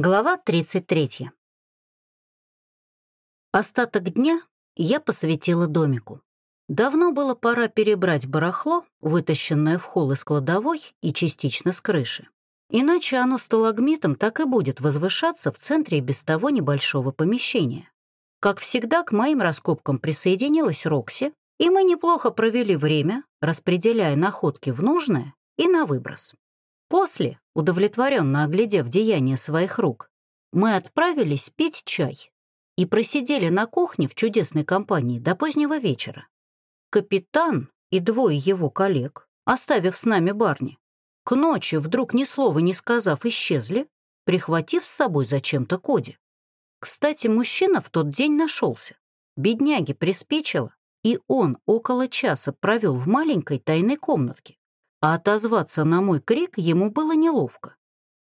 Глава 33. Остаток дня я посвятила домику. Давно было пора перебрать барахло, вытащенное в холл из кладовой и частично с крыши. Иначе оно сталагмитом так и будет возвышаться в центре без того небольшого помещения. Как всегда, к моим раскопкам присоединилась Рокси, и мы неплохо провели время, распределяя находки в нужное и на выброс. После, удовлетворенно оглядев деяния своих рук, мы отправились пить чай и просидели на кухне в чудесной компании до позднего вечера. Капитан и двое его коллег, оставив с нами барни, к ночи, вдруг ни слова не сказав, исчезли, прихватив с собой зачем-то Коди. Кстати, мужчина в тот день нашелся. Бедняге приспичило, и он около часа провел в маленькой тайной комнатке, а отозваться на мой крик ему было неловко.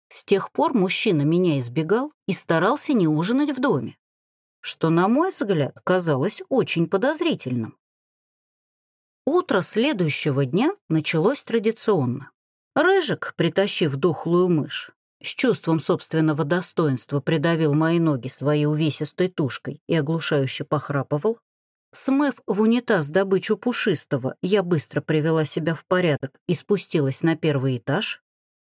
С тех пор мужчина меня избегал и старался не ужинать в доме, что, на мой взгляд, казалось очень подозрительным. Утро следующего дня началось традиционно. Рыжик, притащив дохлую мышь, с чувством собственного достоинства придавил мои ноги своей увесистой тушкой и оглушающе похрапывал, Смыв в унитаз добычу пушистого, я быстро привела себя в порядок и спустилась на первый этаж.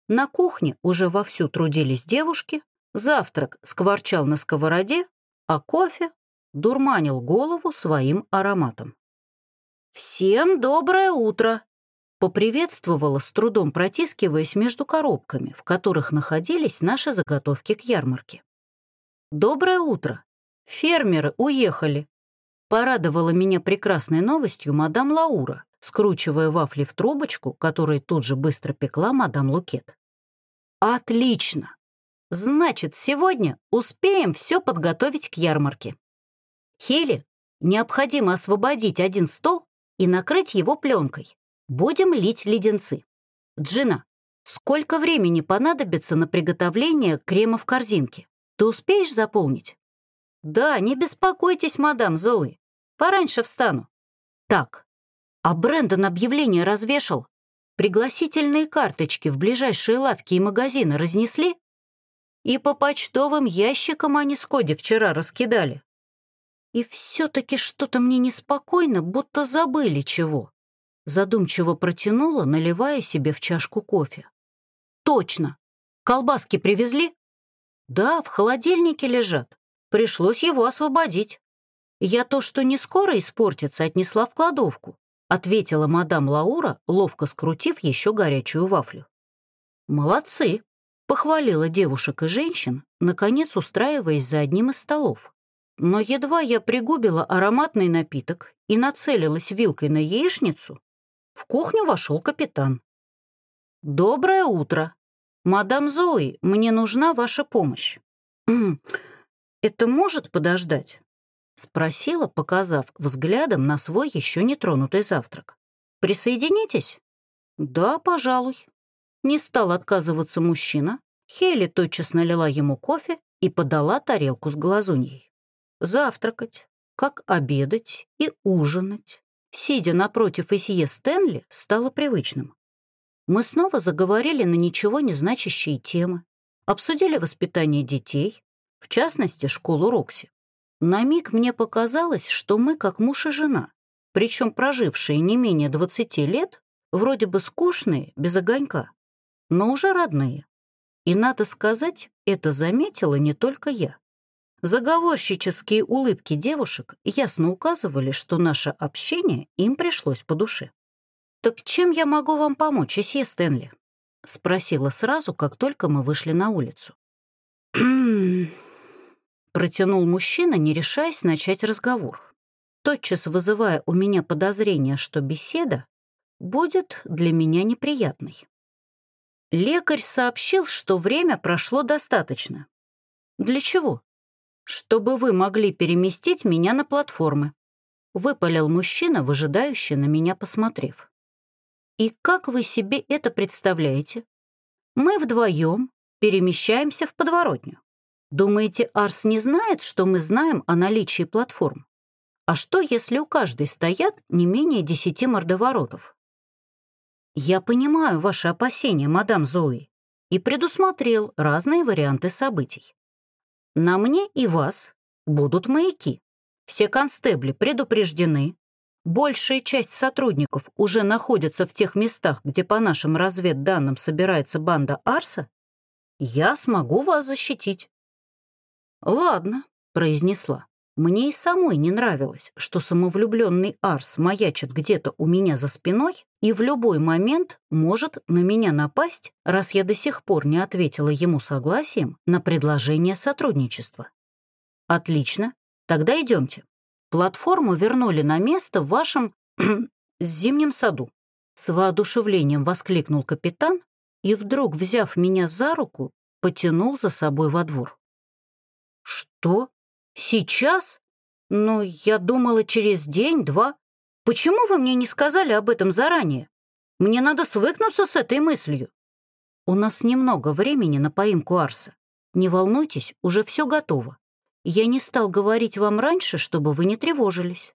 На кухне уже вовсю трудились девушки, завтрак скворчал на сковороде, а кофе дурманил голову своим ароматом. «Всем доброе утро!» поприветствовала, с трудом протискиваясь между коробками, в которых находились наши заготовки к ярмарке. «Доброе утро! Фермеры уехали, Порадовала меня прекрасной новостью мадам Лаура, скручивая вафли в трубочку, которую тут же быстро пекла мадам Лукет. «Отлично! Значит, сегодня успеем все подготовить к ярмарке. Хели, необходимо освободить один стол и накрыть его пленкой. Будем лить леденцы. Джина, сколько времени понадобится на приготовление крема в корзинке? Ты успеешь заполнить? Да, не беспокойтесь, мадам Зои. Пораньше встану. Так, а Брэндон объявление развешал? Пригласительные карточки в ближайшие лавки и магазины разнесли? И по почтовым ящикам они с Коди вчера раскидали. И все-таки что-то мне неспокойно, будто забыли чего. Задумчиво протянула, наливая себе в чашку кофе. Точно. Колбаски привезли? Да, в холодильнике лежат. Пришлось его освободить. «Я то, что не скоро испортится, отнесла в кладовку», ответила мадам Лаура, ловко скрутив еще горячую вафлю. «Молодцы», — похвалила девушек и женщин, наконец устраиваясь за одним из столов. Но едва я пригубила ароматный напиток и нацелилась вилкой на яичницу, в кухню вошел капитан. «Доброе утро. Мадам Зои, мне нужна ваша помощь». «Это может подождать?» Спросила, показав взглядом на свой еще не тронутый завтрак. «Присоединитесь?» «Да, пожалуй». Не стал отказываться мужчина. Хейли тотчас налила ему кофе и подала тарелку с глазуньей. Завтракать, как обедать и ужинать, сидя напротив Исье Стэнли, стало привычным. Мы снова заговорили на ничего не значащие темы, обсудили воспитание детей, в частности, школу Рокси. На миг мне показалось, что мы как муж и жена, причем прожившие не менее 20 лет, вроде бы скучные, без огонька, но уже родные. И, надо сказать, это заметила не только я. Заговорщические улыбки девушек ясно указывали, что наше общение им пришлось по душе. «Так чем я могу вам помочь, Исье Стэнли?» — спросила сразу, как только мы вышли на улицу. Протянул мужчина, не решаясь начать разговор, тотчас вызывая у меня подозрение, что беседа будет для меня неприятной. Лекарь сообщил, что время прошло достаточно. Для чего? Чтобы вы могли переместить меня на платформы. Выпалил мужчина, выжидающий на меня посмотрев. И как вы себе это представляете? Мы вдвоем перемещаемся в подворотню. Думаете, Арс не знает, что мы знаем о наличии платформ? А что, если у каждой стоят не менее десяти мордоворотов? Я понимаю ваши опасения, мадам Зои, и предусмотрел разные варианты событий. На мне и вас будут маяки. Все констебли предупреждены. Большая часть сотрудников уже находится в тех местах, где по нашим разведданным собирается банда Арса. Я смогу вас защитить. Ладно, произнесла. Мне и самой не нравилось, что самовлюбленный Арс маячит где-то у меня за спиной и в любой момент может на меня напасть, раз я до сих пор не ответила ему согласием на предложение сотрудничества. Отлично, тогда идемте. Платформу вернули на место в вашем зимнем саду. С воодушевлением воскликнул капитан и вдруг, взяв меня за руку, потянул за собой во двор. «Что?» Сейчас? Но я думала через день-два. Почему вы мне не сказали об этом заранее? Мне надо свыкнуться с этой мыслью. У нас немного времени на поимку Арса. Не волнуйтесь, уже все готово. Я не стал говорить вам раньше, чтобы вы не тревожились.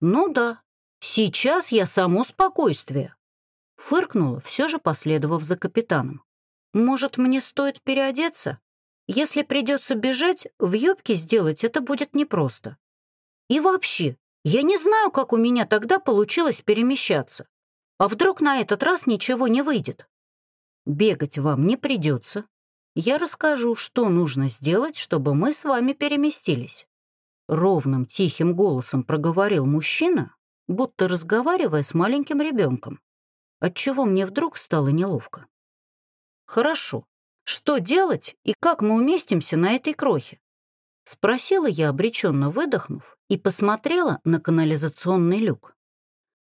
Ну да, сейчас я само спокойствие. Фыркнула, все же последовав за капитаном. Может, мне стоит переодеться? Если придется бежать, в юбке сделать это будет непросто. И вообще, я не знаю, как у меня тогда получилось перемещаться. А вдруг на этот раз ничего не выйдет? Бегать вам не придется. Я расскажу, что нужно сделать, чтобы мы с вами переместились. Ровным, тихим голосом проговорил мужчина, будто разговаривая с маленьким ребенком, отчего мне вдруг стало неловко. Хорошо, что делать и как мы уместимся на этой крохе? Спросила я, обреченно выдохнув, и посмотрела на канализационный люк.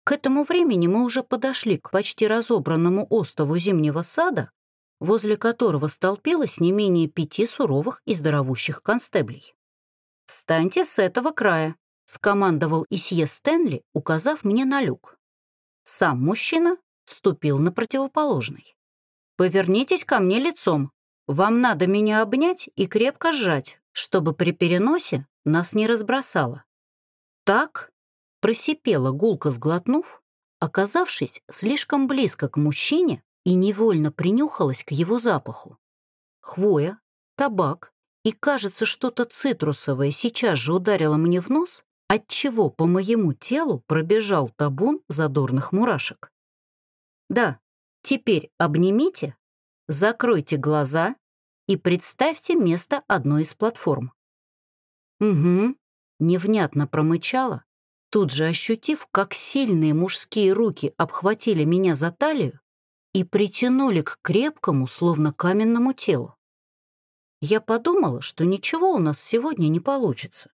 К этому времени мы уже подошли к почти разобранному остову зимнего сада, возле которого столпилось не менее пяти суровых и здоровущих констеблей. «Встаньте с этого края», — скомандовал Исье Стэнли, указав мне на люк. Сам мужчина ступил на противоположный. Повернитесь ко мне лицом. Вам надо меня обнять и крепко сжать, чтобы при переносе нас не разбросало. Так просипела гулко сглотнув, оказавшись слишком близко к мужчине и невольно принюхалась к его запаху. Хвоя, табак и, кажется, что-то цитрусовое сейчас же ударило мне в нос, отчего по моему телу пробежал табун задорных мурашек. Да, Теперь обнимите, закройте глаза и представьте место одной из платформ. Угу, невнятно промычала, тут же ощутив, как сильные мужские руки обхватили меня за талию и притянули к крепкому, словно каменному телу. Я подумала, что ничего у нас сегодня не получится.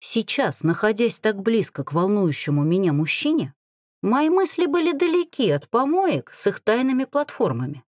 Сейчас, находясь так близко к волнующему меня мужчине, Мои мысли были далеки от помоек с их тайными платформами.